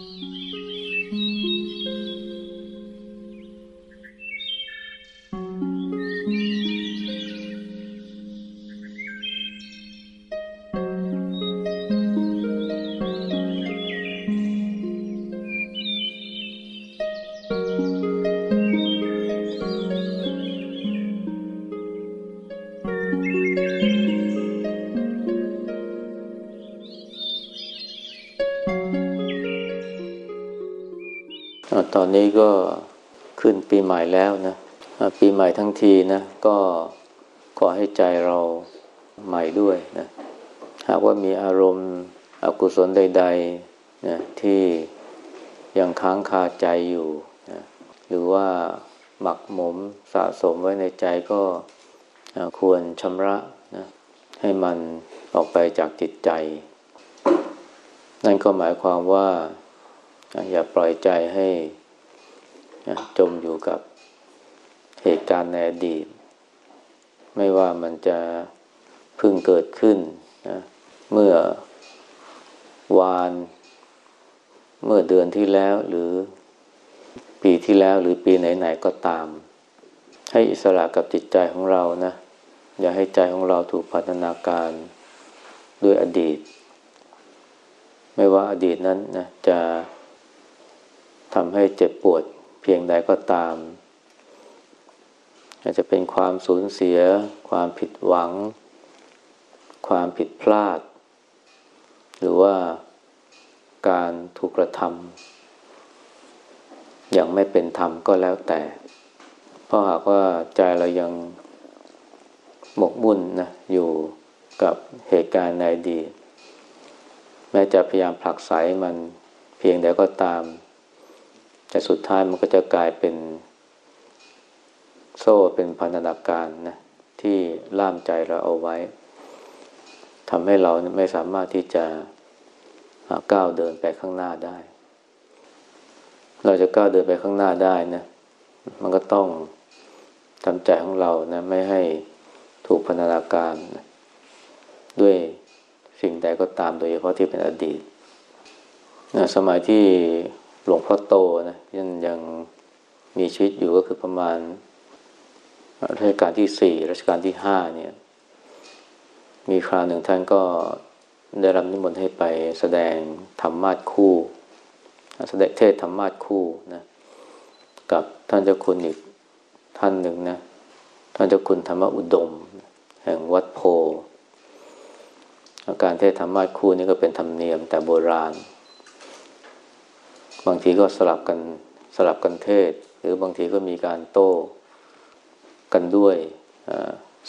ต นี้ก็ขึ้นปีใหม่แล้วนะปีใหม่ทั้งทีนะ ก็ขอให้ใจเราใหม่ด้วยนะหากว่ามีอารมณ์อกุศลใดๆนะที่ยังค้างคาใจอยู่นะหรือว่าหมักหมมสะสมไว้ในใจก็ควรชำระนะให้มันออกไปจากจิตใจ นั่นก็หมายความว่าอย่าปล่อยใจให้ จมอยู่กับเหตุการณ์ในอดีต ไม่ว่ามันจะเพิ่งเกิดขึ้นนะเมื่อวาน เมื่อเดือนที่แล้วหรือปีที่แล้วหรือปีไหนๆก็ตาม ให้อิสระกับจิตใจของเรานะ อย่าให้ใจของเราถูกพัฒนาการด้วยอดีต ไม่ว่าอดีตนั้นนะจะทำให้เจ็บปวด เพียงใดก็ตาม อาจจะเป็นความสูญเสีย ความผิดหวัง ความผิดพลาด หรือว่าการถูกกระทำอย่างไม่เป็นธรรมก็แล้วแต่ เพราะหากว่าใจเรายังหมกมุ่นนะอยู่กับเหตุการณ์ในอดีตแม้จะพยายามผลักไสมันเพียงใดก็ตาม แต่สุดท้ายมันก็จะกลายเป็น โซ่เป็นพันธนาการนะที่ล่ามใจเราเอาไว้ทำให้เราไม่สามารถที่จะก้าวเดินไปข้างหน้าได้ เราจะก้าวเดินไปข้างหน้าได้นะ มันก็ต้องทำใจของเรานะ ไม่ให้ถูกพันธนาการนะด้วยสิ่งใดก็ตามโดยเฉพาะที่เป็นอดีตนะสมัยที่ หลวงพ่อโตนะยังยังมีชีวิตอยู่ก็คือประมาณรัชกาลที่สี่รัชกาลที่ห้าเนี่ย มีคราวหนึ่งท่านก็ได้รับนิมนต์ให้ไปแสดงธรรมาทคู่แสดงเทศธรรมาทคู่นะกับท่านเจ้าคุณอีกท่านหนึ่งนะท่านเจ้าคุณธรรมอุดม แห่งวัดโพการเทศธรรมาทคู่นี่ก็เป็นธรรมเนียมแต่โบราณ บางทีก็สลับกันสลับกันเทศ หรือบางทีก็มีการโต้กันด้วย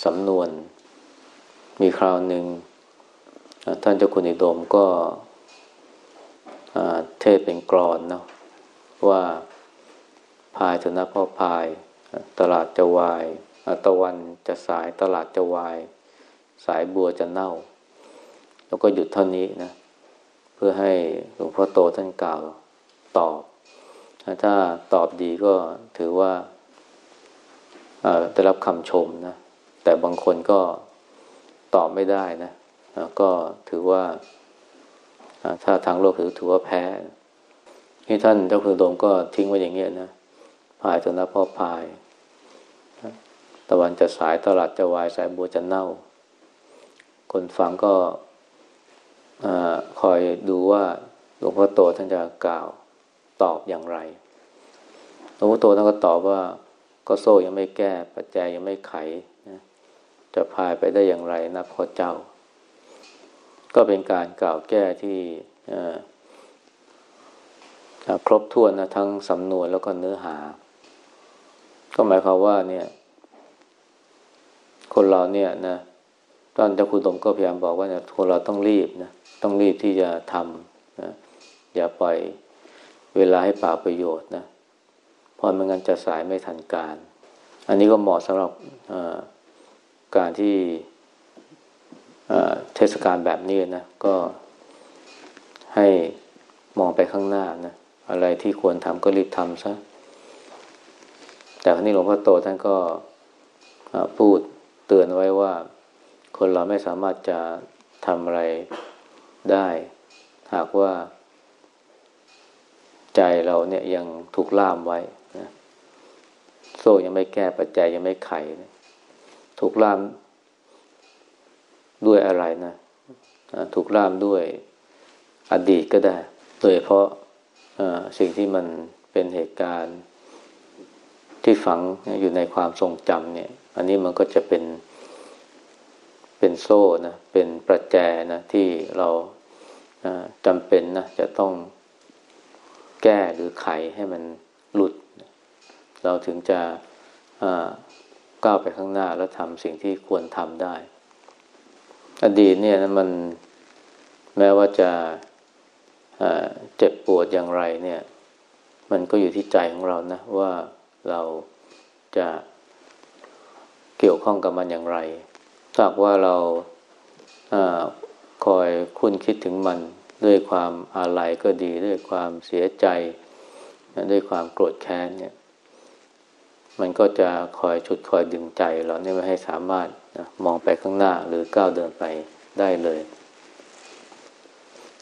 สำนวน มีคราวหนึ่งท่านเจ้าคุณอิโดมก็เทศเป็นกรอนเนาะว่าพายเถนะพ่อพายตลาดจะวายตะวันจะสายตลาดจะวาย สายบัวจะเน่า แล้วก็หยุดเท่านี้นะ เพื่อให้หลวงพ่อโตท่านกล่าว ตอบ ถ้าตอบดีก็ถือว่าได้รับคำชมนะ แต่บางคนก็ตอบไม่ได้นะ ก็ถือว่าถ้าทางโลกถือถือว่าแพ้ที่ท่านเจ้าคุณโดมก็ทิ้งไว้อย่างเงี้ยนะพายจนนะพ่อพาย ตะวันจะสายตลาดจะวายสายบัวจะเน่า คนฟังก็อคอยดูว่าหลวงพ่อโตท่านจะกล่าว ตอบอย่างไรหลวงพ่อโตท่านก็ตอบว่า ก็โซ่ยังไม่แก้ ปัจจัยยังไม่ไขนะจะพายไปได้อย่างไรนะพ่อเจ้า ก็เป็นการกล่าวแก้ที่ครบถ้วนนะทั้งสำนวนแล้วก็เนื้อหา ก็หมายความว่าเนี่ย คนเราเนี่ยนะตอนเจ้าคุณดมก็พยายามบอกว่าเนี่ยคนเราต้องรีบนะต้องรีบที่จะทำนะอย่าปล่อย เวลาให้ปล่าประโยชน์นะเพราะไม่งั้นจะสายไม่ทันการ อันนี้ก็เหมาะสำหรับการที่เทศกาลแบบนี้นะก็ให้มองไปข้างหน้านะอะไรที่ควรทำก็รีบทำซะแต่ครั้นี้หลวงพ่อโตท่านก็พูดเตือนไว้ว่า คนเราไม่สามารถจะทำอะไรได้ หากว่า ใจเราเนี่ยยังถูกล่ามไว้นะโซ่ยังไม่แก้ปัจจัยยังไม่ไขนะถูกล่ามด้วยอะไรนะถูกล่ามด้วยอดีตก็ได้ โดยเพราะสิ่งที่มันเป็นเหตุการณ์ที่ฝังอยู่ในความทรงจำเนี่ย อันนี้มันก็จะเป็นเป็นโซ่นะ เป็นประแจนะที่เราจำเป็นนะจะต้อง แก้หรือไขให้มันหลุด เราถึงจะก้าวไปข้างหน้าแล้วทำสิ่งที่ควรทำได้ อดีตเนี่ยมันแม้ว่าจะเจ็บปวดอย่างไรเนี่ย มันก็อยู่ที่ใจของเรานะ ว่าเราจะเกี่ยวข้องกับมันอย่างไรถ้าว่าเราคอยคุ้นคิดถึงมัน ด้วยความอาลัยก็ดี ด้วยความเสียใจ ด้วยความโกรธแค้นเนี่ย มันก็จะคอยชุดคอยดึงใจเราเนี่ยไม่ให้สามารถนะมองไปข้างหน้าหรือก้าวเดินไปได้เลย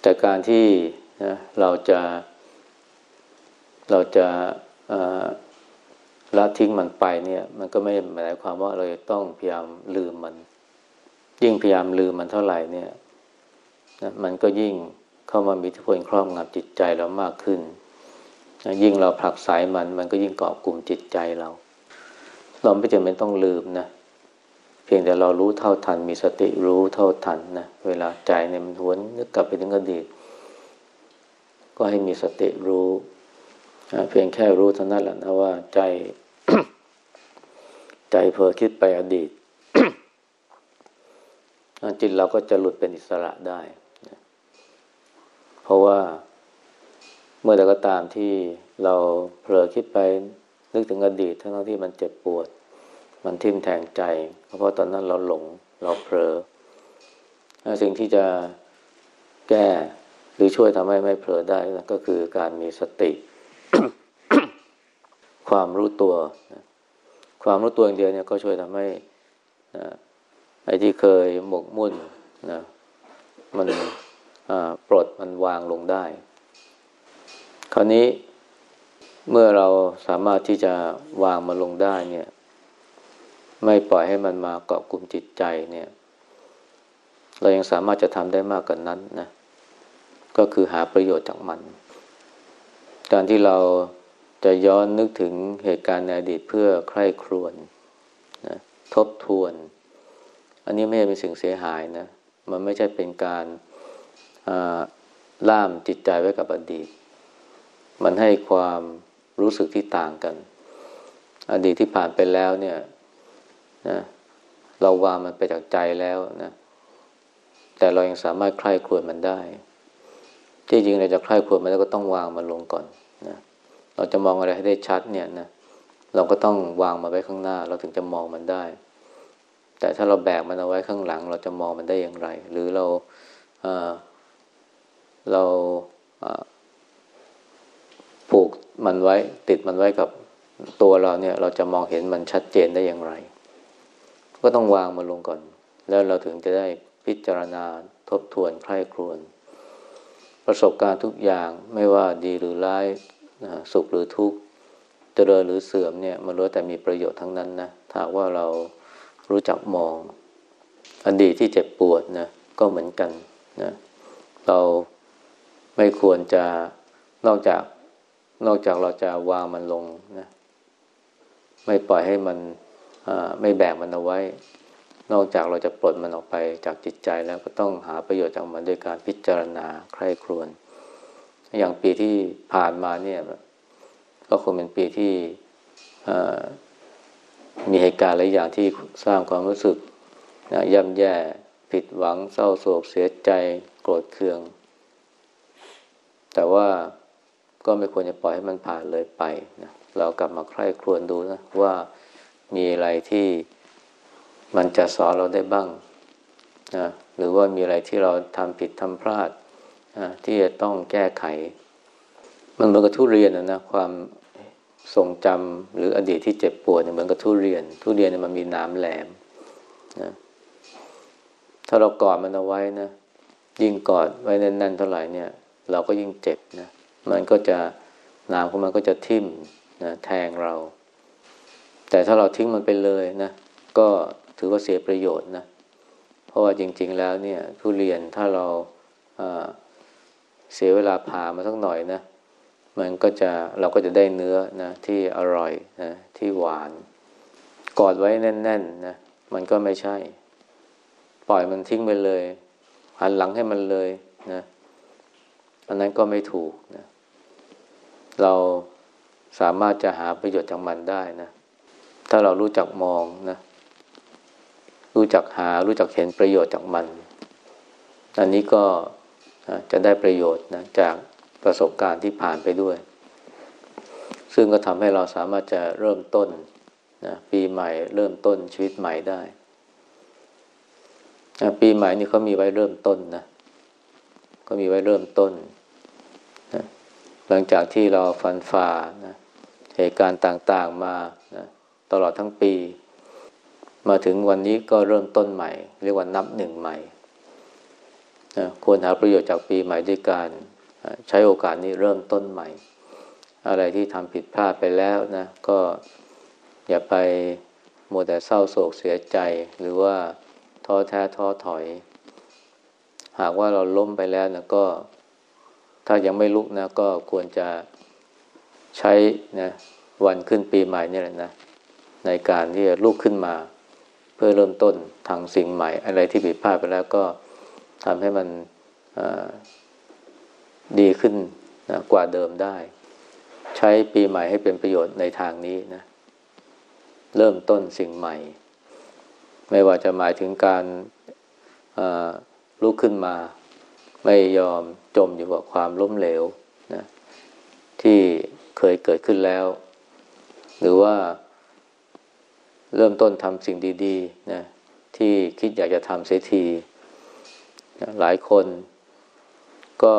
แต่การที่นะเราจะเราจะละทิ้งมันไปเนี่ย มันก็ไม่หมายความว่าเราจะต้องพยายามลืมมัน ยิ่งพยายามลืมมันเท่าไหร่เนี่ยนะมันก็ยิ่ง เข้ามามีทิพลครอบงำจิตใจเรามากขึ้น ยิ่งเราผลักสายมันมันก็ยิ่งเกาะกลุ่มจิตใจเรา เราไม่จำเป็นต้องลืมนะ เพียงแต่เรารู้เท่าทัน มีสติรู้เท่าทันนะ เวลาใจเนี่ยมันหวนนึกกลับไปถึงอดีต ก็ให้มีสติรู้ เพียงแค่รู้เท่านั้นแหละนะว่าใจใจเผลอคิดไปอดีตจิตเราก็จะหลุดเป็นอิสระได้ ราะว่าเมื่อใดก็ตามที่เราเผลอคิดไปนึกถึงอดีตทั้งที่มันเจ็บปวด มันทิ่มแทงใจ เพราะตอนนั้นเราหลงเราเผลอสิ่งที่จะแก้หรือช่วยทำให้ไม่เผลอได้ก็คือการมีสติ ความรู้ตัวนะความรู้ตัวอย่างเดียวเนี่ยก็ช่วยทำให้นะไอ้ที่เคยหมกมุ่นนะมัน ปลดมันวางลงได้ คราวนี้เมื่อเราสามารถที่จะวางมันลงได้เนี่ย ไม่ปล่อยให้มันมาเกาะกลุ่มจิตใจเนี่ย เรายังสามารถจะทำได้มากกว่านนั้นนะ ก็คือหาประโยชน์จากมัน การที่เราจะย้อนนึกถึงเหตุการณ์ในอดีตเพื่อใคร่ครวญนะทบทวน อันนี้ไม่ใช่เป็นสิ่งเสียหายนะ มันไม่ใช่เป็นการ ล่ามจิตใจไว้กับอดีต มันให้ความรู้สึกที่ต่างกัน อดีตที่ผ่านไปแล้วเนี่ยนะเราวางมันไปจากใจแล้วนะแต่เรายังสามารถใคร่ครวญมันได้ ที่จริงเราจะใคร่ครวญมันแล้วก็ต้องวางมันลงก่อนนะเราจะมองอะไรให้ได้ชัดเนี่ยนะเราก็ต้องวางมาไว้ข้างหน้า เราถึงจะมองมันได้ แต่ถ้าเราแบกมันเอาไว้ข้างหลัง เราจะมองมันได้อย่างไร หรือเราเเราผูกมันไว้ ติดมันไว้กับตัวเราเนี่ย เราจะมองเห็นมันชัดเจนได้อย่างไร ก็ต้องวางมันลงก่อน แล้วเราถึงจะได้พิจารณาทบทวนใคร่ครวญประสบการณ์ทุกอย่างไม่ว่าดีหรือร้ายสุขหรือทุกข์เจริญหรือเสื่อมเนี่ยมันรู้แต่มีประโยชน์ทั้งนั้นนะถ้าว่าเรารู้จักมองอดีตที่เจ็บปวดนะก็เหมือนกันนะเรา ไม่ควรจะนอกจากนอกจากเราจะวางมันลงนะ ไม่ปล่อยให้มันไม่แบกมันเอาไว้ นอกจากเราจะปลดมันออกไปจากจิตใจแล้วก็ต้องหาประโยชน์จากมันด้วยการพิจารณาใคร่ครวญอย่างปีที่ผ่านมาเนี่ย ก็คงเป็นปีที่มีเหตุการณ์หลายอย่างที่สร้างความรู้สึกนะย่ำแย่ผิดหวังเศร้าโศกเสียใจโกรธเคือง แต่ว่าก็ไม่ควรจะปล่อยให้มันผ่านเลยไปนะเรากลับมาใคร่ครวญดูนะว่ามีอะไรที่มันจะสอนเราได้บ้างนะหรือว่ามีอะไรที่เราทำผิดทำพลาดที่จะต้องแก้ไข มันเหมือนกับทุเรียนนะนะความทรงจำหรืออดีตที่เจ็บปวดเนี่ยเหมือนกับทุเรียน ทุเรียนเนี่ยมันมีน้ำแหลมนะถ้าเรากอดมันเอาไว้นะยิ่งกอดไว้แน่นๆเท่าไหร่เนี่ย เราก็ยิ่งเจ็บนะ มันก็จะนามของมันก็จะทิ่มนะแทงเรา แต่ถ้าเราทิ้งมันไปเลยนะ ก็ถือว่าเสียประโยชน์นะ เพราะว่าจริง ๆ แล้วเนี่ยทุเรียนถ้าเราเสียเวลาผ่ามาสักหน่อยนะ มันก็จะเราก็จะได้เนื้อนะที่อร่อยนะที่หวาน กอดไว้แน่นๆนะมันก็ไม่ใช่ ปล่อยมันทิ้งไปเลย หันหลังให้มันเลยนะ อันนั้นก็ไม่ถูกนะเราสามารถจะหาประโยชน์จากมันได้นะถ้าเรารู้จักมองนะ รู้จักหารู้จักเห็นประโยชน์จากมัน อันนี้ก็จะได้ประโยชน์นะจากประสบการณ์ที่ผ่านไปด้วย ซึ่งก็ทำให้เราสามารถจะเริ่มต้นนะปีใหม่เริ่มต้นชีวิตใหม่ได้นะปีใหม่นี่เขามีไว้เริ่มต้นนะก็มีไว้เริ่มต้น หลังจากที่เราฟันฝ่านะเหตุการณ์ต่างๆมานะตลอดทั้งปี มาถึงวันนี้ก็เริ่มต้นใหม่ เรียกว่านับหนึ่งใหม่นะควรหาประโยชน์จากปีใหม่ด้วยการใช้โอกาสนี้เริ่มต้นใหม่ อะไรที่ทำผิดพลาดไปแล้วนะ ก็อย่าไปมัวแต่เศร้าโศกเสียใจ หรือว่าท้อแท้ท้อถอย หากว่าเราล้มไปแล้วนะก็ ถ้ายังไม่ลุกนะ ก็ควรจะใช้นะวันขึ้นปีใหม่นี่แหละนะ ในการที่จะลุกขึ้นมา เพื่อเริ่มต้นทางสิ่งใหม่ อะไรที่ผิดพลาดไปแล้วก็ทำให้มันดีขึ้นนะกว่าเดิมได้ ใช้ปีใหม่ให้เป็นประโยชน์ในทางนี้นะ เริ่มต้นสิ่งใหม่ ไม่ว่าจะหมายถึงการลุกขึ้นมา ไม่ยอมจมอยู่กับความล้มเหลวนะที่เคยเกิดขึ้นแล้ว หรือว่าเริ่มต้นทำสิ่งดีๆนะที่คิดอยากจะทำเสียทีนะหลายคนก็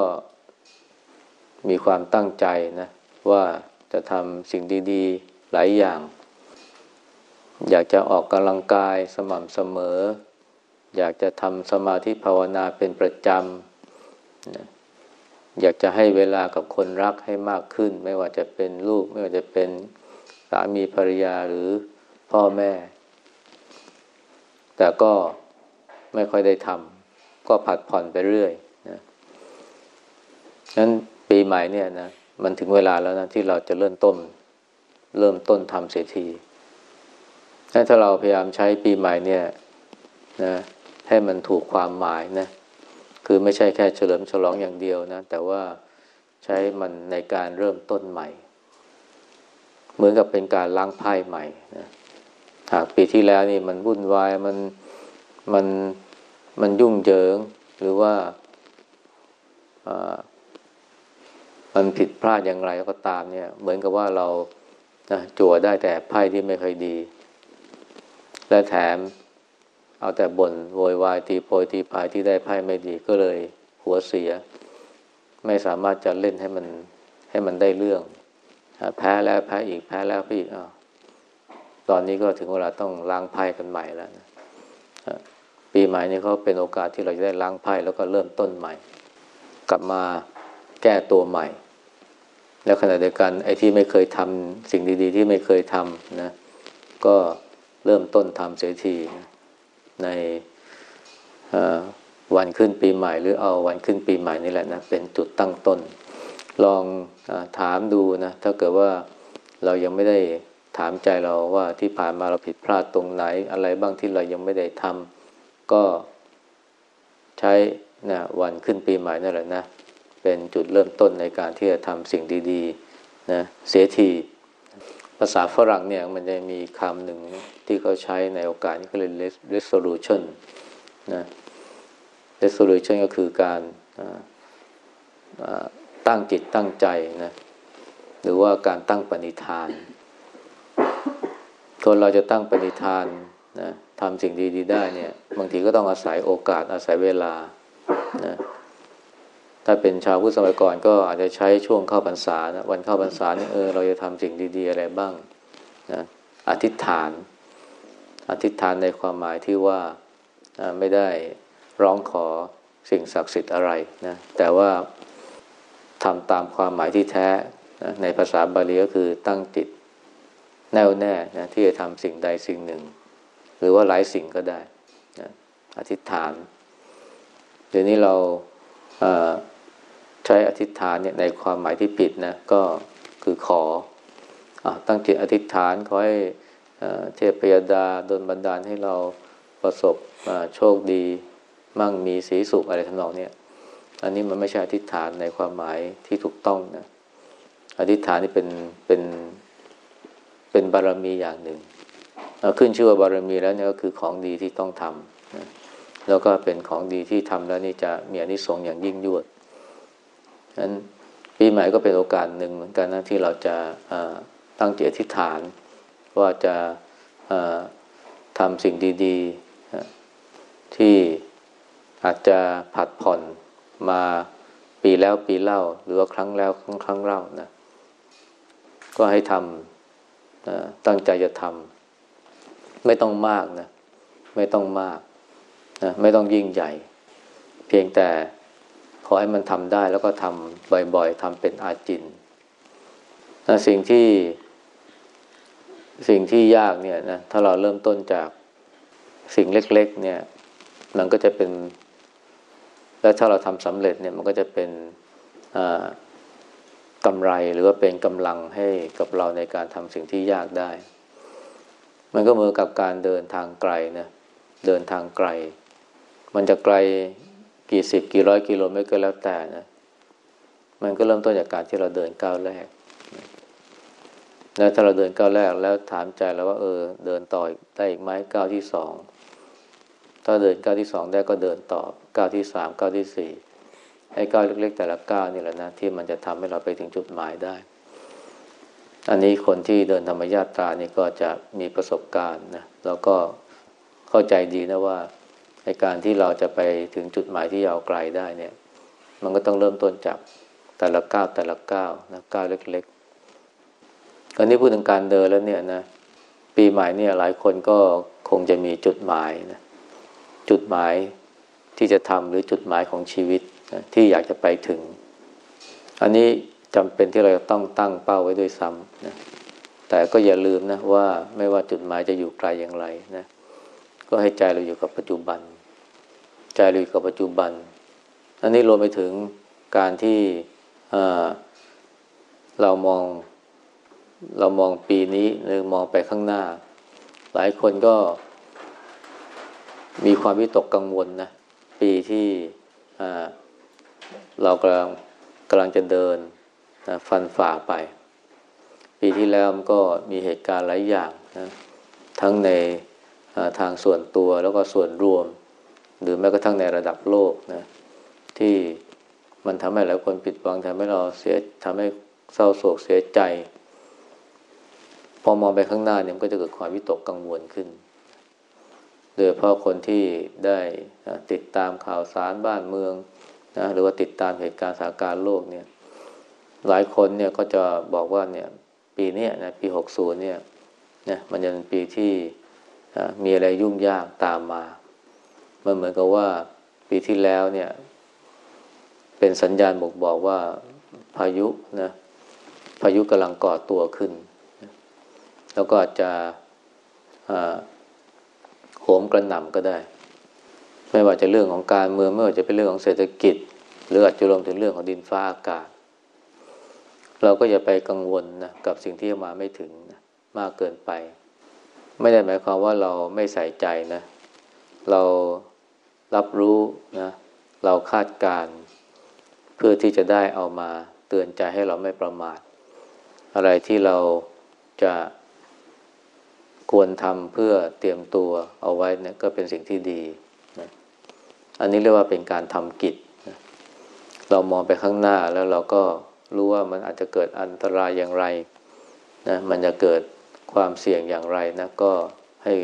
มีความตั้งใจนะว่าจะทำสิ่งดีๆหลายอย่าง อยากจะออกกำลังกายสม่ำเสมอ อยากจะทำสมาธิภาวนาเป็นประจำ นะอยากจะให้เวลากับคนรักให้มากขึ้น ไม่ว่าจะเป็นลูก ไม่ว่าจะเป็นสามีภรรยาหรือพ่อแม่ แต่ก็ไม่ค่อยได้ทำก็ผัดผ่อนไปเรื่อยนะนั้นปีใหม่เนี่ยนะมันถึงเวลาแล้วนะที่เราจะเริ่มต้น เริ่มต้นทำเสียทีถ้าเราพยายามใช้ปีใหม่เนี่ยนะให้มันถูกความหมายนะ คือไม่ใช่แค่เฉลิมฉลองอย่างเดียวนะ แต่ว่าใช้มันในการเริ่มต้นใหม่ เหมือนกับเป็นการล้างไพ่ใหม่นะหากปีที่แล้วนี่มันวุ่นวายมันมันมันยุ่งเหยิง หรือว่ามันผิดพลาดอย่างไรก็ตามเนี่ย เหมือนกับว่าเรานะจั่วได้แต่ไพ่ที่ไม่เคยดี และแถม เอาแต่บน่นโวยวายตีโพยตีพายที่ได้ไพ่ไม่ดีก็เลยหัวเสีย ไม่สามารถจะเล่นให้มันให้มันได้เรื่องแพ้แล้วแพ้อีกแพ้แล้วพี่อ้าวตอนนี้ก็ถึงเวลาต้องล้างไพ่กันใหม่แล้วนะปีใหม่นี้เขาเป็นโอกาสที่เราจะได้ล้างไพ่แล้วก็เริ่มต้นใหม่ กลับมาแก้ตัวใหม่ แล้วขณะเดียวกันไอ้ที่ไม่เคยทำสิ่งดี ๆ ที่ไม่เคยทำนะ ก็เริ่มต้นทำเสียทีนะ ในวันขึ้นปีใหม่ หรือเอาวันขึ้นปีใหม่นี่แหละนะเป็นจุดตั้งต้น ลองอถามดูนะถ้าเกิดว่าเรายังไม่ได้ถามใจเราว่าที่ผ่านมาเราผิดพลาดตรงไหน อะไรบ้างที่เรายังไม่ได้ทำก็ใช้นะวันขึ้นปีใหม่นั่นแหละนะเป็นจุดเริ่มต้นในการที่จะทำสิ่งดีๆนะเสียที ภาษาฝรั่งเนี่ยมันจะมีคำหนึ่งที่เขาใช้ในโอกาสนี้ก็เลย resolution นะ resolution ก็คือการตั้งจิตตั้งใจนะหรือว่าการตั้งปณิธาน คนเราจะตั้งปณิธานนะทำสิ่งดี ๆ ได้เนี่ย บางทีก็ต้องอาศัยโอกาสอาศัยเวลานะ ถ้าเป็นชาวพุทธสมัยก่อนก็อาจจะใช้ช่วงเข้าพรรษานะวันเข้าพรรษานี่เออเราจะทำสิ่งดี ๆ อะไรบ้างนะอธิษฐาน อธิษฐานในความหมายที่ว่าไม่ได้ร้องขอสิ่งศักดิ์สิทธิ์อะไรนะแต่ว่าทำตามความหมายที่แท้นะในภาษาบาลีก็คือตั้งจิตแน่วแน่นะที่จะทำสิ่งใดสิ่งหนึ่ง หรือว่าหลายสิ่งก็ได้นะอธิษฐาน เดี๋ยวนี้เรา ใช้อธิษฐานเนี่ยในความหมายที่ผิดนะก็คือขออตั้งจิตอธิษฐานขอให้เทพยดาโดนบันดาลให้เราประสบโชคดีมั่งมีสีสุขอะไรทำนองเนี้อันนี้มันไม่ใช่อธิษฐานในความหมายที่ถูกต้องนะอธิษฐานนี่เป็นเป็นเป็นบารมีอย่างหนึ่งขึ้นชื่อว่าบารมีแล้วเนี่ยก็คือของดีที่ต้องทำนะแล้วก็เป็นของดีที่ทำแล้วนี่จะมีอนิสงส์อย่างยิ่งยวด นั้นปีใหม่ก็เป็นโอกาสหนึ่งเหมือนกันนะที่เราจะตั้งจิตอธิษฐาน ว่าจะทำสิ่งดีๆ ที่อาจจะผัดผ่อนมาปีแล้วปีเล่า หรือว่าครั้งแล้วครั้งครั้งเล่านะก็ให้ทำตั้งใจจะทำไม่ต้องมากนะ ไม่ต้องมากนะไม่ต้องยิ่งใหญ่ เพียงแต่ อให้มันทำได้แล้วก็ทำบ่อยๆทำเป็นอาจินสิ่งที่สิ่งที่ยากเนี่ยนะถ้าเราเริ่มต้นจากสิ่งเล็ก ๆ เนี่ย มันก็จะเป็น และถ้าเราทำสำเร็จเนี่ย มันก็จะเป็นกำไรหรือว่าเป็นกำลังให้กับเราในการทำสิ่งที่ยากได้ มันก็เหมือนกับการเดินทางไกลนะเดินทางไกล มันจะไกล กี่สิบกี่ร้อยกิโลเมตรก็แล้วแต่นะ มันก็เริ่มต้นจากการที่เราเดินก้าวแรกแล้วถ้าเราเดินก้าวแรกแล้วถามใจแล้วว่า เออ เดินต่อได้อีกไหมก้าวที่สองถ้าเดินก้าวที่สองได้ก็เดินต่อก้าวที่สามก้าวที่สี่ไอ้ก้าวเล็ก ๆ แต่ละก้าวนี่แหละนะที่มันจะทำให้เราไปถึงจุดหมายได้ อันนี้คนที่เดินธรรมญาตรานี่ก็จะมีประสบการณ์นะแล้วก็เข้าใจดีนะว่า ในการที่เราจะไปถึงจุดหมายที่ยาวไกลได้เนี่ย มันก็ต้องเริ่มต้นจากแต่ละก้าวแต่ละก้าวนะก้าวเล็กๆอันนี้พูดถึงการเดินแล้วเนี่ยนะปีใหม่เนี่ยหลายคนก็คงจะมีจุดหมายนะจุดหมายที่จะทำหรือจุดหมายของชีวิตนะที่อยากจะไปถึง อันนี้จำเป็นที่เราต้องตั้งเป้าไว้ด้วยซ้ำนะแต่ก็อย่าลืมนะว่าไม่ว่าจุดหมายจะอยู่ไกลอย่างไรนะ ก็ให้ใจเราอยู่กับปัจจุบัน ใจเราอยู่กับปัจจุบัน อันนี้รวมไปถึงการที่เรามองเรามองปีนี้หรือมองไปข้างหน้า หลายคนก็มีความวิตกกังวลนะปีที่เรากำลังกำลังจะเดินนะฟันฝ่าไป ปีที่แล้วมันก็มีเหตุการณ์หลายอย่างนะทั้งใน ทางส่วนตัวแล้วก็ส่วนรวม หรือแม้กระทั่งในระดับโลกนะที่มันทำให้หลายคนผิดหวังทำให้เราเสียทำให้เศร้าโศกเสียใจ พอมองไปข้างหน้าเนี่ยมันก็จะเกิดความวิตกกังวลขึ้น โดยเพราะคนที่ได้ติดตามข่าวสารบ้านเมืองนะหรือว่าติดตามเหตุการณ์สถานการณ์โลกเนี่ย หลายคนเนี่ยก็จะบอกว่าเนี่ยปีนี้นะปีหกศูนย์เนี่ยนะมันจะเป็นปีที่ มีอะไรยุ่งยากตามมา มันเหมือนกับว่าปีที่แล้วเนี่ย เป็นสัญญาณบอกบอกว่าพายุนะพายุกำลังก่อตัวขึ้น แล้วก็อาจจะโหมกระหน่ำก็ได้ ไม่ว่าจะเรื่องของการเมืองไม่ว่าจะเป็นเรื่องของเศรษฐกิจ หรืออาจจะรวมถึงเรื่องของดินฟ้าอากาศ เราก็อย่าไปกังวลนะกับสิ่งที่มาไม่ถึงนะมากเกินไป ไม่ได้หมายความว่าเราไม่ใส่ใจนะ เรารับรู้นะ เราคาดการ เพื่อที่จะได้เอามาเตือนใจให้เราไม่ประมาท อะไรที่เราจะควรทำเพื่อเตรียมตัวเอาไว้เนี่ยก็เป็นสิ่งที่ดีนะอันนี้เรียกว่าเป็นการทำกิจนะเรามองไปข้างหน้าแล้วเราก็รู้ว่ามันอาจจะเกิดอันตรายอย่างไรนะมันจะเกิด ความเสี่ยงอย่างไรนะก็ให้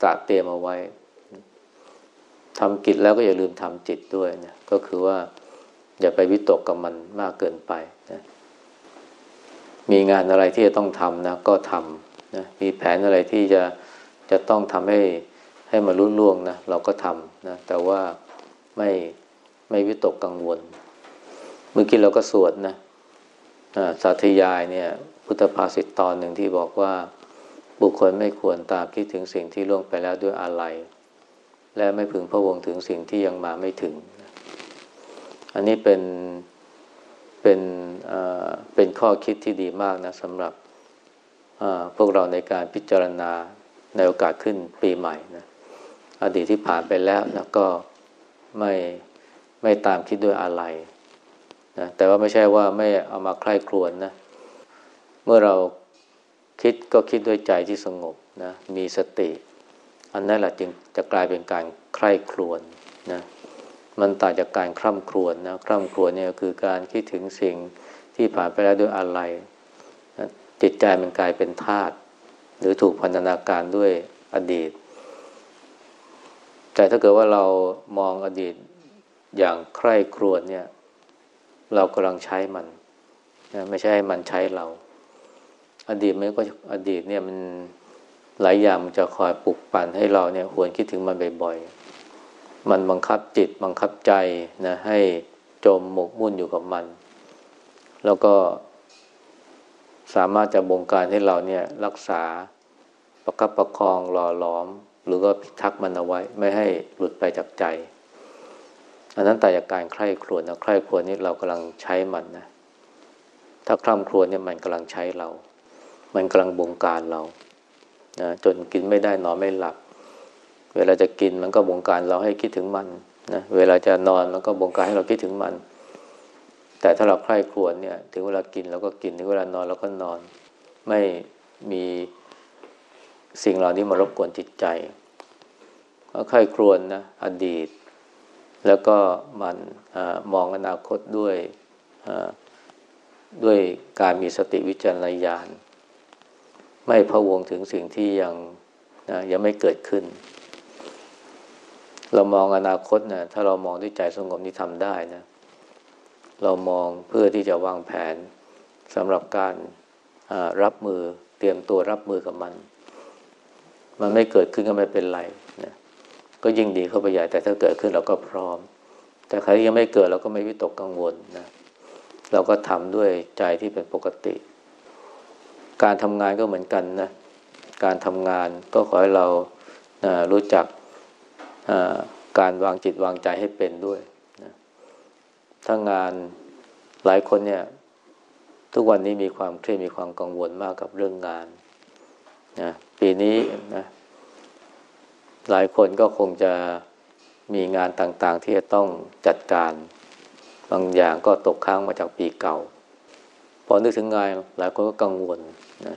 ตระเตรียมเอาไว้ทำกิจแล้วก็อย่าลืมทำจิตด้วยนะก็คือว่า อย่าไปวิตกกับมันมากเกินไปนะมีงานอะไรที่จะต้องทำนะก็ทำนะมีแผนอะไรที่จะจะต้องทำให้ให้มันรุ่นล่วงนะเราก็ทำนะแต่ว่าไม่ไม่วิตกกังวล เมื่อกี้เราก็สวดนะสาธยายเนี่ยพุทธภาษิตตอนหนึ่งที่บอกว่า บุคคลไม่ควรตามคิดถึงสิ่งที่ล่วงไปแล้วด้วยอะไรและไม่พึงพะวงถึงสิ่งที่ยังมาไม่ถึง อันนี้เป็นเป็นเป็นข้อคิดที่ดีมากนะสำหรับพวกเราในการพิจารณาในโอกาสขึ้นปีใหม่นะอดีตที่ผ่านไปแล้วนะก็ไม่ไม่ตามคิดด้วยอะไรนะแต่ว่าไม่ใช่ว่าไม่เอามาใคร่ครวญนะ เมื่อเราคิดก็คิดด้วยใจที่สงบนะมีสติ อันนั้นแหละจึงจะกลายเป็นการใคร่ครวญนะมันต่างจากการคร่ำครวญนะคร่ำครวญเนี่ยคือการคิดถึงสิ่งที่ผ่านไปแล้วด้วยอะไรนะจิตใจมันกลายเป็นธาตุหรือถูกพันธนาการด้วยอดีต แต่ถ้าเกิดว่าเรามองอดีตอย่างใคร่ครวญเนี่ย เรากำลังใช้มันนะไม่ใช่ให้มันใช้เรา อดีตมันก็อดีตเนี่ยมันหลายอย่างมันจะคอยปลุกปั่นให้เราเนี่ยหวนคิดถึงมันบ่อยๆ มันบังคับจิตบังคับใจนะให้จมหมกมุ่นอยู่กับมัน แล้วก็สามารถจะบงการให้เราเนี่ยรักษาประคับประคองหล่อหลอม หรือก็พิทักษ์มันเอาไว้ ไม่ให้หลุดไปจากใจ อันนั้นแต่จากการใคร่ครวญนะใคร่ครวญนี่เรากำลังใช้มันนะถ้าคร่ำครวญเนี่ยมันกำลังใช้เรา มันกำลังบงการเรานะจนกินไม่ได้นอนไม่หลับ เวลาจะกินมันก็บงการเราให้คิดถึงมันนะเวลาจะนอนมันก็บงการให้เราคิดถึงมัน แต่ถ้าเราใคร่ครวญเนี่ย ถึงเวลากินเราก็กินถึงเวลานอนเราก็นอน ไม่มีสิ่งเหล่านี้มารบกวนจิตใจ ก็ใคร่ครวญนะอดีต แล้วก็มันอมองอนาคตด้วยด้วยการมีสติวิจารณญาณ ไม่พะวงถึงสิ่งที่ยังนะยังไม่เกิดขึ้น เรามองอนาคตนะถ้าเรามองด้วยใจสงบนี่ทำได้นะ เรามองเพื่อที่จะวางแผนสำหรับการรับมือเตรียมตัวรับมือกับมัน มันไม่เกิดขึ้นก็ไม่เป็นไรนะก็ยิ่งดีเข้าไปใหญ่แต่ถ้าเกิดขึ้นเราก็พร้อม แต่ใครยังไม่เกิดเราก็ไม่วิตกกังวลนะเราก็ทำด้วยใจที่เป็นปกติ การทำงานก็เหมือนกันนะ การทำงานก็ขอให้เรานะรู้จักการวางจิตวางใจให้เป็นด้วยนะถ้างานหลายคนเนี่ย ทุกวันนี้มีความเครียดมีความกังวลมากกับเรื่องงานนะปีนี้นะหลายคนก็คงจะมีงานต่างๆ ที่จะต้องจัดการ บางอย่างก็ตกค้างมาจากปีเก่า พอนึกถึงงานหลายคนก็กังวล นะ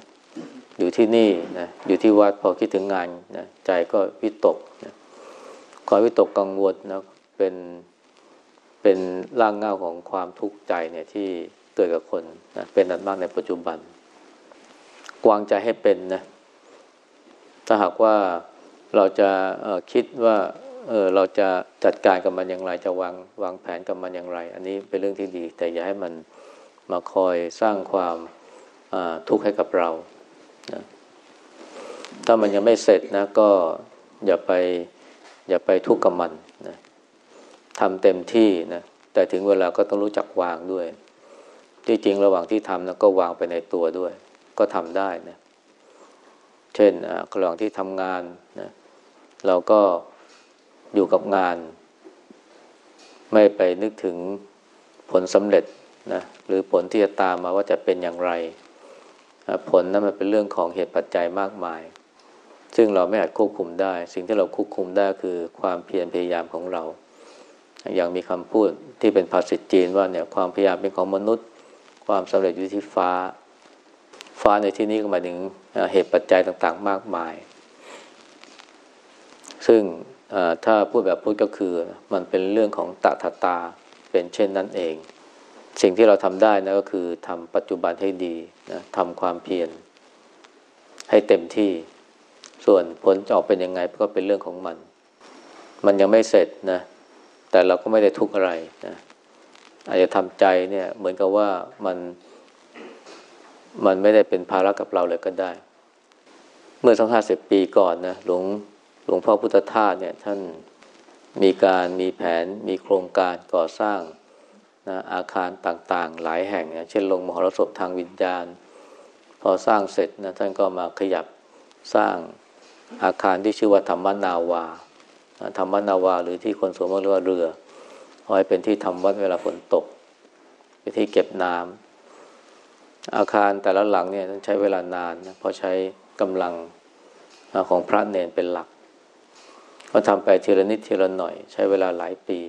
อยู่ที่นี่นะอยู่ที่วัดพอคิดถึงงานนะใจก็วิตกนะความวิตกกังวลนะเป็นเป็นร่างเงาของความทุกข์ใจเนี่ยที่เกิดกับคนนะเป็นนันมากในปัจจุบัน กวางใจให้เป็นนะถ้าหากว่าเราจะคิดว่าเออเราจะจัดการกับมันอย่างไร จะวางวางแผนกับมันอย่างไร อันนี้เป็นเรื่องที่ดี แต่อย่าให้มันมาคอยสร้างความ ทุกข์ให้กับเรานะถ้ามันยังไม่เสร็จนะ ก็อย่าไป อย่าไปทุกข์กับมันนะทำเต็มที่นะแต่ถึงเวลาก็ต้องรู้จักวางด้วย ที่จริงระหว่างที่ทำนะก็วางไปในตัวด้วย ก็ทำได้นะเช่นระหว่างที่ทำงานนะเราก็อยู่กับงาน ไม่ไปนึกถึงผลสำเร็จนะหรือผลที่จะตามมาว่าจะเป็นอย่างไร ผลนั้นมันเป็นเรื่องของเหตุปัจจัยมากมาย ซึ่งเราไม่อาจควบคุมได้ สิ่งที่เราควบคุมได้คือความเพียรพยายามของเรา อย่างมีคำพูดที่เป็นภาษาจีนว่าเนี่ยความพยายามเป็นของมนุษย์ ความสำเร็จอยู่ที่ฟ้า ฟ้าในที่นี้ก็หมายถึงเหตุปัจจัยต่างๆ มากมาย ซึ่งถ้าพูดแบบพุทธก็คือมันเป็นเรื่องของตถาตาเป็นเช่นนั้นเอง สิ่งที่เราทำได้นะก็คือทำปัจจุบันให้ดีนะทำความเพียรให้เต็มที่ ส่วนผลจะออกเป็นยังไงก็เป็นเรื่องของมัน มันยังไม่เสร็จนะ แต่เราก็ไม่ได้ทุกข์อะไรนะอาจจะทำใจเนี่ยเหมือนกับว่ามันมันไม่ได้เป็นภาระกับเราเลยก็ได้ เมื่อสักห้าสิบปีก่อนนะหลวงหลวงพ่อพุทธทาสเนี่ยท่านมีการมีแผนมีโครงการก่อสร้าง นะอาคารต่างๆ หลายแห่งนะเช่นลงมหรสพทางวิญญาณ พอสร้างเสร็จนะท่านก็มาขยับสร้างอาคารที่ชื่อว่าธรรมนาวาธรรมนาวาหรือที่คนสวมเรียกว่าเรือเอาไว้เป็นที่ทำวัดเวลาฝนตกเป็นที่เก็บน้ำอาคารแต่ละหลังเนี่ยต้องใช้เวลานานนะเพราะใช้กำลังของพระเนนเป็นหลัก ก็ทำไปทีละนิดทีละหน่อย ใช้เวลาหลายปี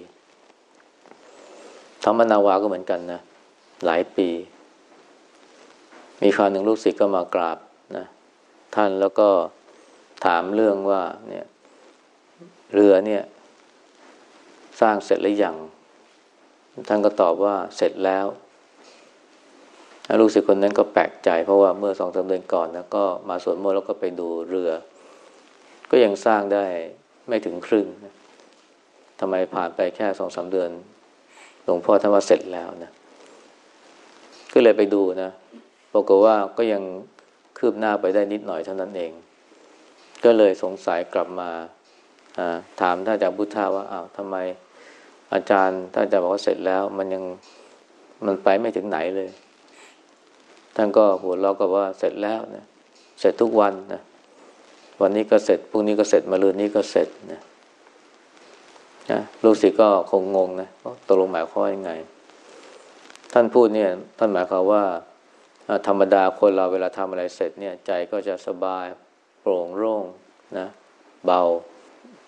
ธรรมนาวาก็เหมือนกันนะ หลายปี มีคราวหนึ่งลูกศิษย์ก็มากราบนะท่านแล้วก็ถามเรื่องว่าเนี่ยเรือเนี่ย สร้างเสร็จหรือยังท่านก็ตอบว่าเสร็จแล้วลูกศิษย์คนนั้นก็แปลกใจ เพราะว่าเมื่อสองสาเดือนก่อนนะก็มาสวนโมแล้วก็ไปดูเรือ ก็ยังสร้างได้ไม่ถึงครึ่งทำไมผ่านไปแค่สองสาเดือน หลวงพ่อท่านว่าเสร็จแล้วนะ ก็เลยไปดูนะปรากฏว่าก็ยังคืบหน้าไปได้นิดหน่อยเท่านั้นเอง ก็เลยสงสัยกลับมาถามท่านอาจารย์พุทธาว่าอ้าวทำไมอาจารย์ท่านอาจารย์บอกว่าเสร็จแล้ว มันยังมันไปไม่ถึงไหนเลย ท่านก็หัวเราะก็ว่าเสร็จแล้วนะเสร็จทุกวันนะวันนี้ก็เสร็จพรุ่งนี้ก็เสร็จมาลืนนี้ก็เสร็จนะ นะลูกศิษย์ก็คงงงนะตกลงหมายความว่ายังไง ท่านพูดเนี่ย ท่านหมายความว่าธรรมดาคนเราเวลาทำอะไรเสร็จเนี่ย ใจก็จะสบายโปร่งโล่งนะเบา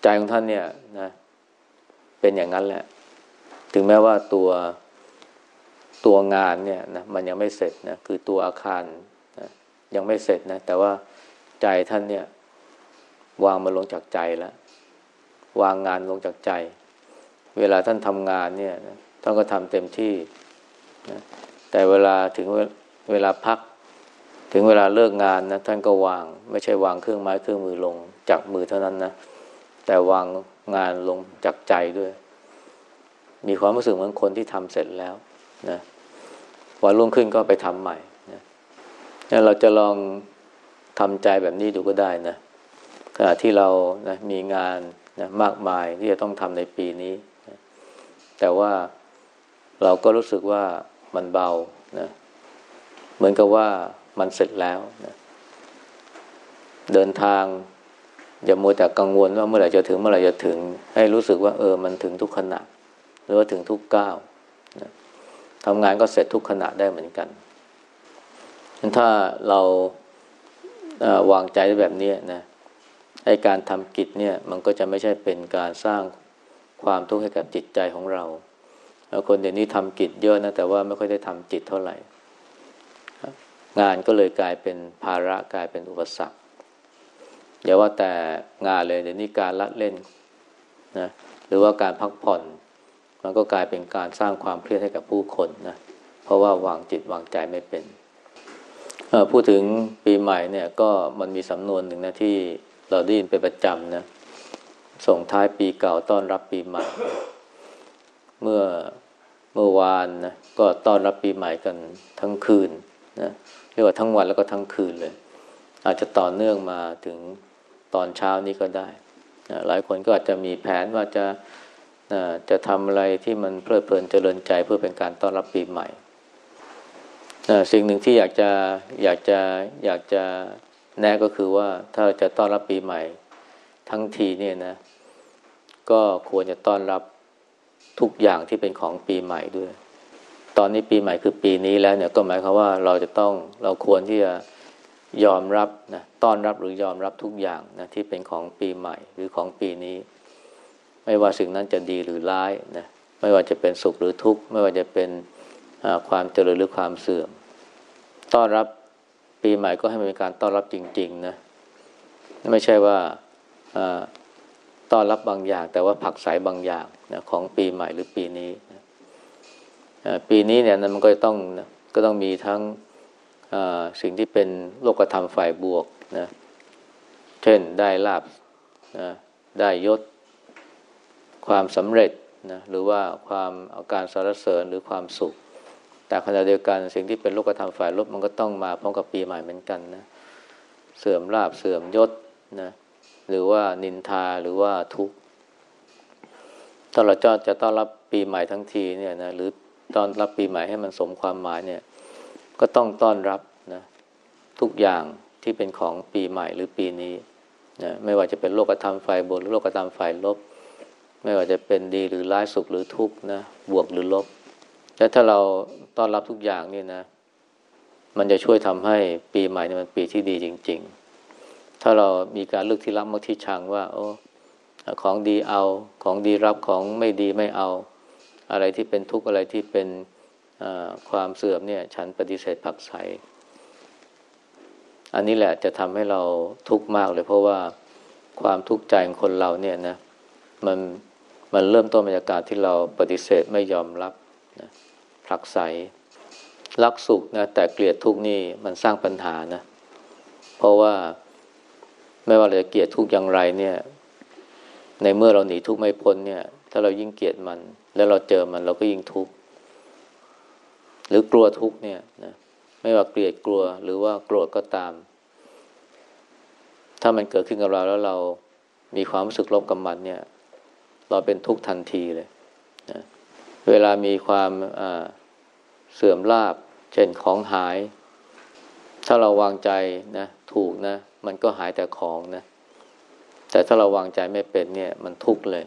ใจของท่านเนี่ยนะเป็นอย่างนั้นแหละ ถึงแม้ว่าตัวตัวงานเนี่ยนะมันยังไม่เสร็จนะคือตัวอาคารนะยังไม่เสร็จนะแต่ว่าใจท่านเนี่ยวางมันลงจากใจแล้ว วางงานลงจากใจ เวลาท่านทำงานเนี่ยท่านก็ทำเต็มที่นะแต่เวลาถึงเวลาพัก ถึงเวลาเลิกงานนะท่านก็วาง ไม่ใช่วางเครื่องไม้เครื่องมือลงจากมือเท่านั้นนะแต่วางงานลงจากใจด้วย มีความรู้สึกเหมือนคนที่ทำเสร็จแล้วนะวันรุ่งขึ้นก็ไปทำใหม่นะเราจะลองทำใจแบบนี้ดูก็ได้นะขณะที่เรานะมีงาน นะมากมายที่จะต้องทำในปีนี้นะแต่ว่าเราก็รู้สึกว่ามันเบานะเหมือนกับว่ามันเสร็จแล้วนะเดินทางอย่ามัวแต่กังวลว่าเมื่อไหร่จะถึงเมื่อไหร่จะถึง ให้รู้สึกว่า เออ มันถึงทุกขณะ หรือว่าถึงทุกก้าวนะทำงานก็เสร็จทุกขณะได้เหมือนกัน ถ้าเราวางใจแบบนี้นะ ไอการทำกิจเนี่ยมันก็จะไม่ใช่เป็นการสร้างความทุกข์ให้กับจิตใจของเราคนเดี๋ยวนี้ทำกิจเยอะนะแต่ว่าไม่ค่อยได้ทำจิตเท่าไหร่ งานก็เลยกลายเป็นภาระกลายเป็นอุปสรรคอย่าว่าแต่งานเลยเดี๋ยวนี้การละเล่นนะหรือว่าการพักผ่อน มันก็กลายเป็นการสร้างความเครียดให้กับผู้คนนะเพราะว่าวางจิตวางใจไม่เป็นพูดถึงปีใหม่เนี่ยก็มันมีสำนวนหนึ่งนะที่ เราได้ยินเป็นประจำนะ ส่งท้ายปีเก่าต้อนรับปีใหม่ เมื่อเมื่อวานนะก็ต้อนรับปีใหม่กันทั้งคืนนะเรียกว่าทั้งวันแล้วก็ทั้งคืนเลย อาจจะต่อเนื่องมาถึงตอนเช้านี้ก็ได้นะหลายคนก็อาจจะมีแผนว่าจะนะจะทำอะไรที่มันเพลิดเพลินเจริญใจเพื่อเป็นการต้อนรับปีใหม่นะสิ่งหนึ่งที่อยากจะอยากจะอยากจะ แน่ก็คือว่าถ้าจะต้อนรับปีใหม่ ทั้งทีเนี่ยนะ ก็ควรจะต้อนรับทุกอย่างที่เป็นของปีใหม่ด้วย ตอนนี้ปีใหม่คือปีนี้แล้วเนี่ยก็หมายความว่าเราจะต้องเราควรที่จะยอมรับนะต้อนรับหรือยอมรับทุกอย่างนะที่เป็นของปีใหม่หรือของปีนี้ ไม่ว่าสิ่งนั้นจะดีหรือร้ายนะไม่ว่าจะเป็นสุขหรือทุกข์ ไม่ว่าจะเป็นความเจริญหรือความเสื่อม ต้อนรับ ปีใหม่ก็ให้มันเป็นการต้อนรับจริง ๆ นะ ไม่ใช่ว่าต้อนรับบางอย่าง แต่ว่าผักสายบางอย่างนะของปีใหม่หรือปีนี้นะปีนี้เนี่ยมันก็ต้องก็ต้องมีทั้งสิ่งที่เป็นโลกธรรมฝ่ายบวกนะเช่นได้ลาบนะได้ยศ ความสำเร็จนะหรือว่าความอาการสารเสริญหรือความสุข แต่ขณะเดียวกันสิ่งที่เป็นโลกธรรมฝ่ายลบมันก็ต้องมาพร้อมกับปีใหม่เหมือนกันนะเสื่อมลาบเสื่อมยศนะหรือว่านินทาหรือว่าทุกข์ถ้าเราจะจะต้อนรับปีใหม่ทั้งทีเนี่ยนะหรือต้อนรับปีใหม่ให้มันสมความหมายเนี่ย ก็ต้องต้อนรับนะทุกอย่างที่เป็นของปีใหม่หรือปีนี้นะไม่ว่าจะเป็นโลกธรรมฝ่ายบนหรือโลกธรรมฝ่ายลบ ไม่ว่าจะเป็นดีหรือร้ายสุขหรือทุกข์นะบวกหรือลบ และถ้าเราต้อนรับทุกอย่างนี่นะ มันจะช่วยทำให้ปีใหม่นี่มันปีที่ดีจริง ๆ ถ้าเรามีการเลือกที่รักมักที่ชังว่า โอ้ของดีเอาของดีรับของไม่ดีไม่เอา อะไรที่เป็นทุกข์อะไรที่เป็นความเสื่อมเนี่ย ฉันปฏิเสธผักใสอันนี้แหละจะทำให้เราทุกข์มากเลย เพราะว่าความทุกข์ใจของคนเราเนี่ยนะ มันมันเริ่มต้นมาจาการที่เราปฏิเสธไม่ยอมรับนะ ผลักใสรักสุขนะแต่เกลียดทุกข์นี่มันสร้างปัญหานะ เพราะว่าไม่ว่าเราจะเกลียดทุกข์อย่างไรเนี่ย ในเมื่อเราหนีทุกข์ไม่พ้นเนี่ย ถ้าเรายิ่งเกลียดมัน แล้วเราเจอมันเราก็ยิ่งทุกข์หรือกลัวทุกข์เนี่ยนะไม่ว่าเกลียดกลัว หรือว่าโกรธก็ตาม ถ้ามันเกิดขึ้นกับเราแล้วเรามีความรู้สึกลบกับมันเนี่ย เราเป็นทุกข์ทันทีเลยนะเวลามีความ เสื่อมลาบเช่นของหาย ถ้าเราวางใจนะถูกนะ มันก็หายแต่ของนะ แต่ถ้าเราวางใจไม่เป็นเนี่ยมันทุกข์เลย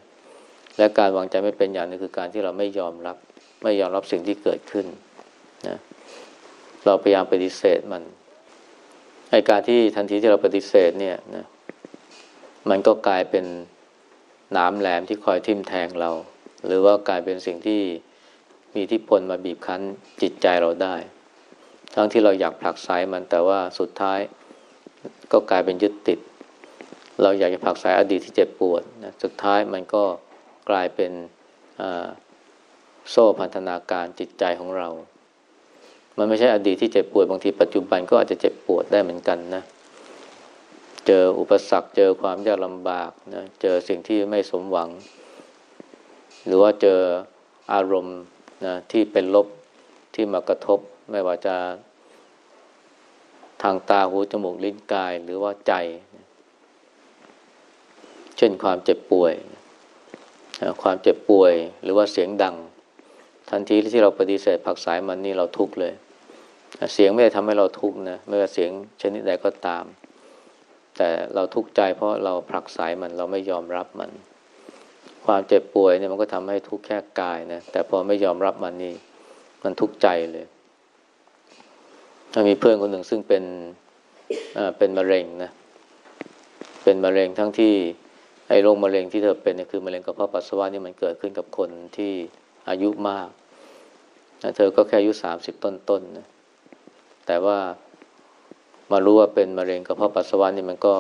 และการวางใจไม่เป็นอย่างนึงคือการที่เราไม่ยอมรับ ไม่ยอมรับสิ่งที่เกิดขึ้นนะเราพยายามปฏิเสธมันไอการที่ทันทีที่เราปฏิเสธเนี่ยนะมันก็กลายเป็นหน้ำแหลมที่คอยทิ่มแทงเรา หรือว่ากลายเป็นสิ่งที่ มีที่พลมาบีบคั้นจิตใจเราได้ ทั้งที่เราอยากผลักไสมันแต่ว่าสุดท้ายก็กลายเป็นยึดติด เราอยากจะผลักไสอดีตที่เจ็บปวดนะสุดท้ายมันก็กลายเป็นโซ่พันธนาการจิตใจของเรา มันไม่ใช่อดีตที่เจ็บปวดบางทีปัจจุบันก็อาจจะเจ็บปวดได้เหมือนกันนะ เจออุปสรรคเจอความยากลำบากนะเจอสิ่งที่ไม่สมหวัง หรือว่าเจออารมณ์ นะที่เป็นลบที่มากระทบ ไม่ว่าจะทางตาหูจมูกลิ้นกายหรือว่าใจ เช่นความเจ็บป่วย ความเจ็บป่วยหรือว่าเสียงดัง ทันทีที่เราปฏิเสธผักสายมันนี่เราทุกข์เลย เสียงไม่ได้ทำให้เราทุกข์นะไม่ว่าเสียงชนิดใดก็ตาม แต่เราทุกข์ใจเพราะเราผลักสายมันเราไม่ยอมรับมัน ความเจ็บป่วยเนี่ยมันก็ทำให้ทุกข์แค่กายนะแต่พอไม่ยอมรับมันนี่มันทุกข์ใจเลยมีเพื่อนคนหนึ่งซึ่งเป็นเป็นมะเร็งนะเป็นมะเร็งทั้งที่ไอ้โรคมะเร็งที่เธอเป็นเนี่ยคือมะเร็งกระเพาะปัสสาวะนี่มันเกิดขึ้นกับคนที่อายุมากเธอก็แค่อายุสามสิบต้นๆนนะแต่ว่ามารู้ว่าเป็นมะเร็งกระเพาะปัสสาวะนี่มันก็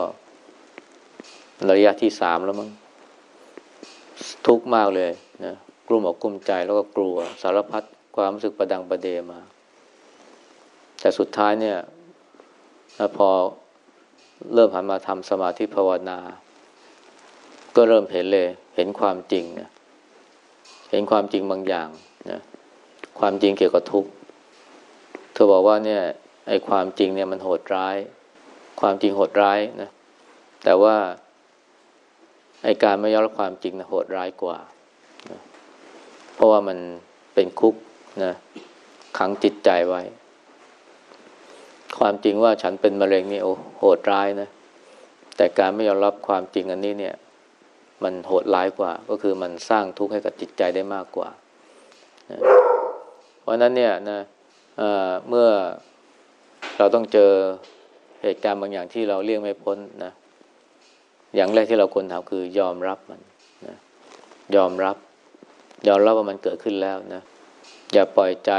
ระยะที่สามแล้วมั้ง ทุกข์มากเลยนะกลุ้มอกกลุ้มใจแล้วก็กลัว สารพัดความรู้สึกประดังประเดมา แต่สุดท้ายเนี่ยพอเริ่มหันมาทำสมาธิภาวนา ก็เริ่มเห็นเลย เห็นความจริงนะเห็นความจริงบางอย่างนะความจริงเกี่ยวกับทุกข์เธอบอกว่าเนี่ยไอ้ความจริงเนี่ยมันโหดร้าย ความจริงโหดร้ายนะแต่ว่า ไอการไม่ยอมรับความจริงนะโหดร้ายกว่านะเพราะว่ามันเป็นคุกนะขังจิตใจไว้ ความจริงว่าฉันเป็นมะเร็งนี่โอ้โหดร้ายนะ แต่การไม่ยอมรับความจริงอันนี้เนี่ย มันโหดร้ายกว่า ก็คือมันสร้างทุกข์ให้กับจิตใจได้มากกว่าเพราะนั้นเนี่ยนะเมื่อเราต้องเจอเหตุการณ์บางอย่างที่เราเลี่ยงไม่พ้นนะ อย่างแรกที่เราควรทำคือยอมรับมันนะยอมรับ ยอมรับว่ามันเกิดขึ้นแล้วนะ อย่าปล่อยใจ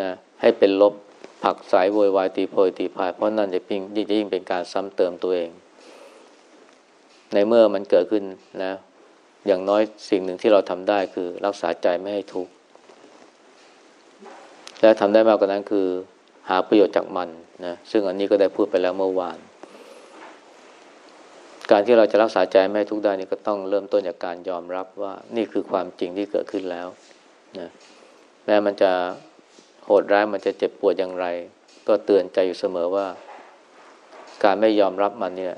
นะให้เป็นลบผักสายโวยวายตีโพยตีพายเพราะนั่นจะยิ่งยิ่งเป็นการซ้ำเติมตัวเอง ในเมื่อมันเกิดขึ้นนะอย่างน้อยสิ่งหนึ่งที่เราทำได้คือ รักษาใจไม่ให้ทุกข์และทำได้มากกว่านั้นคือ หาประโยชน์จากมันนะซึ่งอันนี้ก็ได้พูดไปแล้วเมื่อวาน การที่เราจะรักษาใจไม่ให้ทุกข์ได้นี่ก็ต้องเริ่มต้นจากการยอมรับว่านี่คือความจริงที่เกิดขึ้นแล้วนะแม้มันจะโหดร้ายมันจะเจ็บปวดอย่างไร ก็เตือนใจอยู่เสมอว่า การไม่ยอมรับมันเนี่ย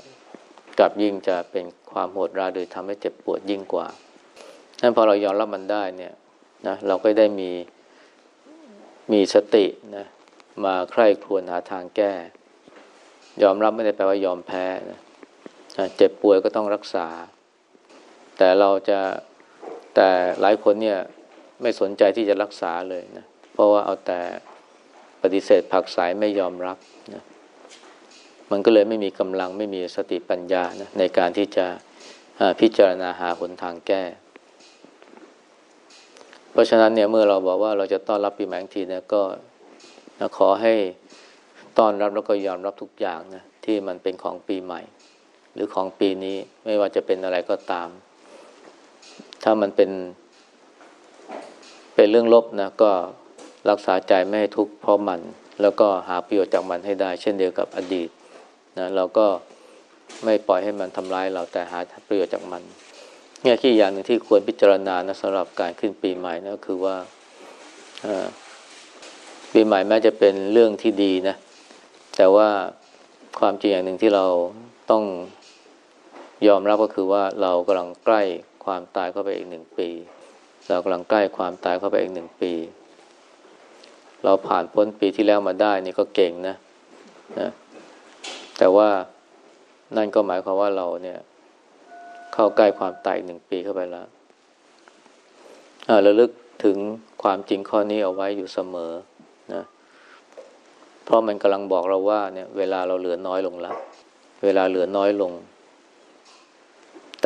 กลับยิ่งจะเป็นความโหดร้ายโดยทำให้เจ็บปวดยิ่งกว่านั้นพอเรายอมรับมันได้เนี่ยนะเราก็ได้มีมีสตินะมาใคร่ครวญหาทางแก้ ยอมรับไม่ได้แปลว่ายอมแพ้นะ เจ็บป่วยก็ต้องรักษา แต่เราจะแต่หลายคนเนี่ยไม่สนใจที่จะรักษาเลยนะเพราะว่าเอาแต่ปฏิเสธผักสายไม่ยอมรับนะมันก็เลยไม่มีกำลังไม่มีสติปัญญานะในการที่จะพิจารณาหาหนทางแก้ เพราะฉะนั้นเนี่ยเมื่อเราบอกว่าเราจะต้อนรับปีใหม่ทีเนี่ยก็ขอให้ต้อนรับแล้วก็ยอมรับทุกอย่างนะที่มันเป็นของปีใหม่ หรือของปีนี้ไม่ว่าจะเป็นอะไรก็ตาม ถ้ามันเป็น เป็นเรื่องลบนะก็รักษาใจไม่ให้ทุกข์เพราะมัน แล้วก็หาประโยชน์จากมันให้ได้ เช่นเดียวกับอดีตนะเราก็ไม่ปล่อยให้มันทำร้ายเราแต่หาประโยชน์จากมันเนี่ยที่อย่างหนึ่งที่ควรพิจารณานะสำหรับการขึ้นปีใหม่นะคือว่าปีใหม่แม้จะเป็นเรื่องที่ดีนะ แต่ว่าความจริงอย่างหนึ่งที่เราต้อง ยอมรับก็คือว่าเรากำลังใกล้ความตายเข้าไปอีกหนึ่งปี เรากำลังใกล้ความตายเข้าไปอีกหนึ่งปี เราผ่านพ้นปีที่แล้วมาได้นี่ก็เก่งนะนะแต่ว่านั่นก็หมายความว่าเราเนี่ย เข้าใกล้ความตายอีกหนึ่งปีเข้าไปแล้วระลึกถึงความจริงข้อนี้เอาไว้อยู่เสมอนะเพราะมันกำลังบอกเราว่าเนี่ย เวลาเราเหลือน้อยลงล้วเวลาเหลือน้อยลง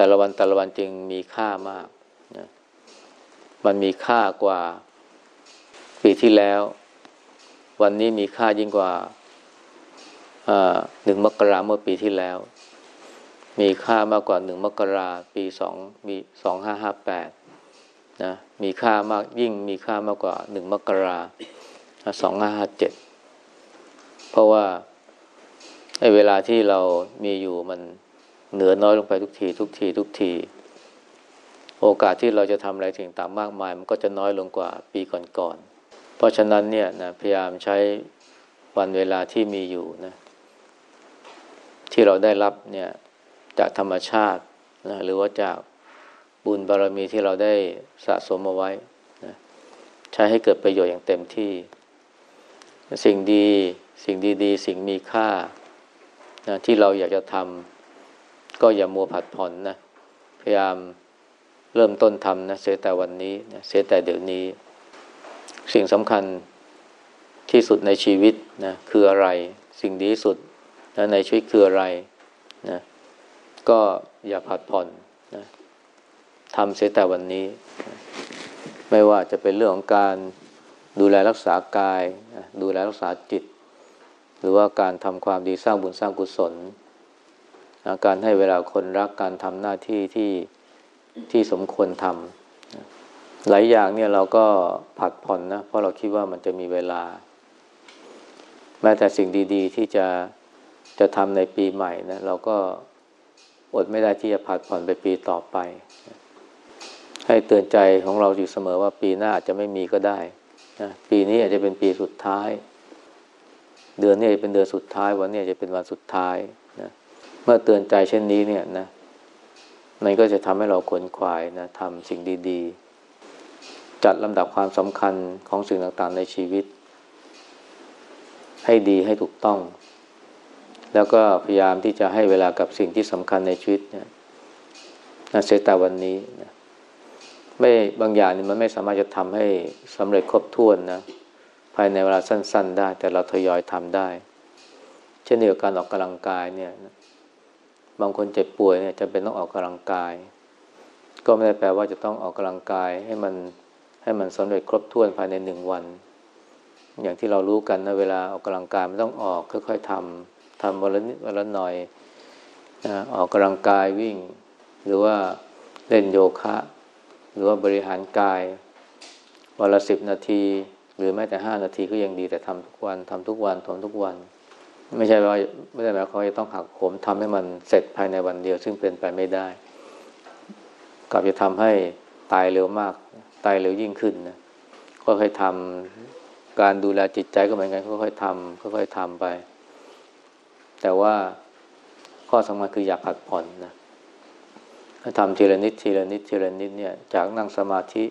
แต่ละวันแต่ละวันจึงมีค่ามากนะมันมีค่ากว่าปีที่แล้ว วันนี้มีค่ายิ่งกว่าหนึ่งมกราเมื่อปีที่แล้ว มีค่ามากกว่าหนึ่งมกราปีสองมีสองห้าห้าแปดนะมีค่ามากยิ่งมีค่ามากกว่าหนึ่งมกราสองห้าห้าเจ็ดเพราะว่าในเวลาที่เรามีอยู่มัน เหนือน้อยลงไปทุกที ทุกที ทุกที โอกาสที่เราจะทำอะไรสิ่งต่างมากมาย มันก็จะน้อยลงกว่าปีก่อนๆ เพราะฉะนั้นเนี่ยนะพยายามใช้วันเวลาที่มีอยู่นะ ที่เราได้รับเนี่ยจากธรรมชาตินะหรือว่าจากบุญบารมีที่เราได้สะสมเอาไว้นะใช้ให้เกิดประโยชน์อย่างเต็มที่ สิ่งดี สิ่งดีๆ สิ่งมีค่านะที่เราอยากจะทำ ก็อย่ามัวผัดผ่อนนะ พยายามเริ่มต้นทำนะเสียแต่วันนี้นะเสียแต่เดี๋ยวนี้ สิ่งสำคัญที่สุดในชีวิตนะคืออะไร สิ่งดีที่สุดนะในชีวิตคืออะไรนะก็อย่าผัดผ่อนนะทำเสียแต่วันนี้ ไม่ว่าจะเป็นเรื่องของการดูแลรักษากาย ดูแลรักษาจิต หรือว่าการทำความดีสร้างบุญสร้างกุศล นะการให้เวลาคนรักการทำหน้าที่ที่ที่สมควรทำหลายอย่างเนี่ยเราก็ผัดผ่อนนะ เพราะเราคิดว่ามันจะมีเวลา แม้แต่สิ่งดีๆ ที่จะจะทำในปีใหม่นะเราก็อดไม่ได้ที่จะผัดผ่อนไปปีต่อไป ให้เตือนใจของเราอยู่เสมอว่าปีหน้าอาจจะไม่มีก็ได้นะปีนี้อาจจะเป็นปีสุดท้าย เดือนนี้จะเป็นเดือนสุดท้าย วันนี้จะเป็นวันสุดท้าย เมื่อเตือนใจเช่นนี้เนี่ยนะ มันก็จะทำให้เราขวนขวายนะทำสิ่งดีๆ จัดลำดับความสำคัญของสิ่งต่างๆในชีวิต ให้ดีให้ถูกต้อง แล้วก็พยายามที่จะให้เวลากับสิ่งที่สำคัญในชีวิตเนี่ยนะเสียแต่วันนี้นะไม่บางอย่างนี่มันไม่สามารถจะทำให้สำเร็จครบถ้วนนะ ภายในเวลาสั้น ๆ ได้ แต่เราทยอยทำได้ เช่นเดียวกันออกกำลังกายเนี่ย บางคนเจ็บป่วยเนี่ยจะเป็นต้องออกกำลังกาย ก็ไม่ได้แปลว่าจะต้องออกกำลังกายให้มันให้มันสำเร็จครบถ้วนภายในหนึ่งวัน อย่างที่เรารู้กันนะเวลาออกกำลังกายมันต้องออกค่อยๆทำทำวันละนิดวันละหน่อยออกกำลังกายวิ่ง หรือว่าเล่นโยคะ หรือว่าบริหารกายวันละสิบนาที หรือแม้แต่ห้านาทีก็ยังดีแต่ทำทุกวันทำทุกวันทำทุกวัน ไม่ใช่ว่าไม่ได้หมายความว่าจะต้องหักโหมทำให้มันเสร็จภายในวันเดียว ซึ่งเป็นไปไม่ได้ กลับจะทำให้ตายเร็วมาก ตายเร็วยิ่งขึ้นนะก็ค่อยๆทำการดูแลจิตใจก็เหมือนกันค่อยๆทำค่อยๆทำไป แต่ว่าข้อสำคัญคืออย่าผัดผ่อนนะทำทีละนิดทีละนิดทีละนิดเนี่ย จากนั่งสมาธิ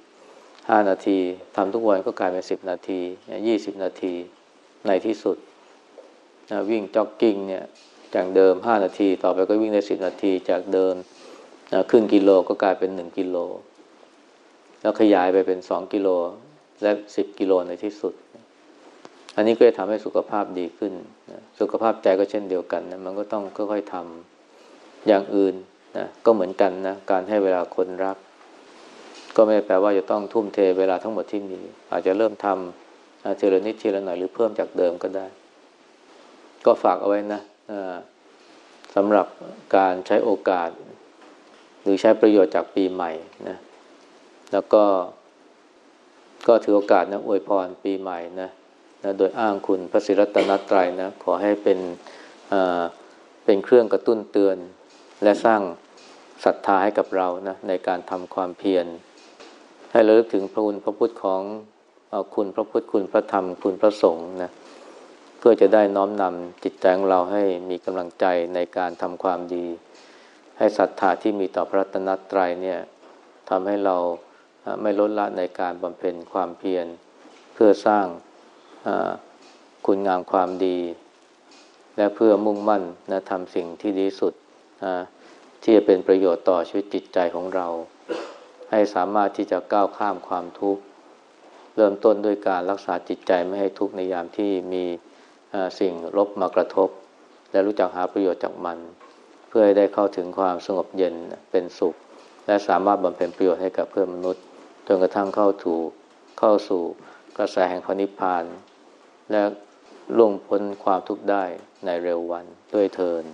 ห้านาทีทำทุกวันก็กลายเป็นสิบนาทียี่สิบนาทีในที่สุด นะวิ่งจ็อกกิ้งเนี่ยจากเดิมห้านาที ต่อไปก็วิ่งได้สิบนาที จากเดิมนะครึ่งกิโลก็กลายเป็นหนึ่งกิโล แล้วขยายไปเป็นสองกิโลและสิบกิโลในที่สุด อันนี้ก็จะทำให้สุขภาพดีขึ้นนะสุขภาพใจก็เช่นเดียวกันนะมันก็ต้องค่อยๆทำอย่างอื่นนะก็เหมือนกันนะการให้เวลาคนรัก ก็ไม่แปลว่าจะต้องทุ่มเทเวลาทั้งหมดที่มี อาจจะเริ่มทำเทีลนิดทีลหน่อยหรือเพิ่มจากเดิมก็ได้ ก็ฝากเอาไว้นะสำหรับการใช้โอกาส หรือใช้ประโยชน์จากปีใหม่นะแล้วก็ก็ถือโอกาสนะอวยพรปีใหม่นะนะโดยอ้างคุณพระศิรัตนตรัยนะขอให้เป็นเป็นเครื่องกระตุ้นเตือน และสร้างศรัทธาให้กับเรานะในการทำความเพียร ให้ระลึกถึงพระคุณพระพุทธของคุณพระพุทธคุณพระธรรมคุณพระสงฆ์นะ เพื่อจะได้น้อมนำจิตใจของเราให้มีกำลังใจในการทำความดี ให้ศรัทธาที่มีต่อพระตนตรัยเนี่ยทำให้เราไม่ลดละในการบำเพ็ญความเพียรเพื่อสร้างคุณงามความดี และเพื่อมุ่งมั่นนะทำสิ่งที่ดีสุดที่จะเป็นประโยชน์ต่อชีวิตจิตใจของเรา ให้สามารถที่จะก้าวข้ามความทุกข์ เริ่มต้นด้วยการรักษาจิตใจไม่ให้ทุกข์ในยามที่มี สิ่งลบมากระทบ และรู้จักหาประโยชน์จากมัน เพื่อให้ได้เข้าถึงความสงบเย็นเป็นสุข และสามารถบำเพ็ญประโยชน์ให้กับเพื่อนมนุษย์จนกระทั่งเข้าถูกเข้าสู่กระแสแห่งพระนิพพาน และล่วงพ้นความทุกข์ได้ในเร็ววันด้วยเทิน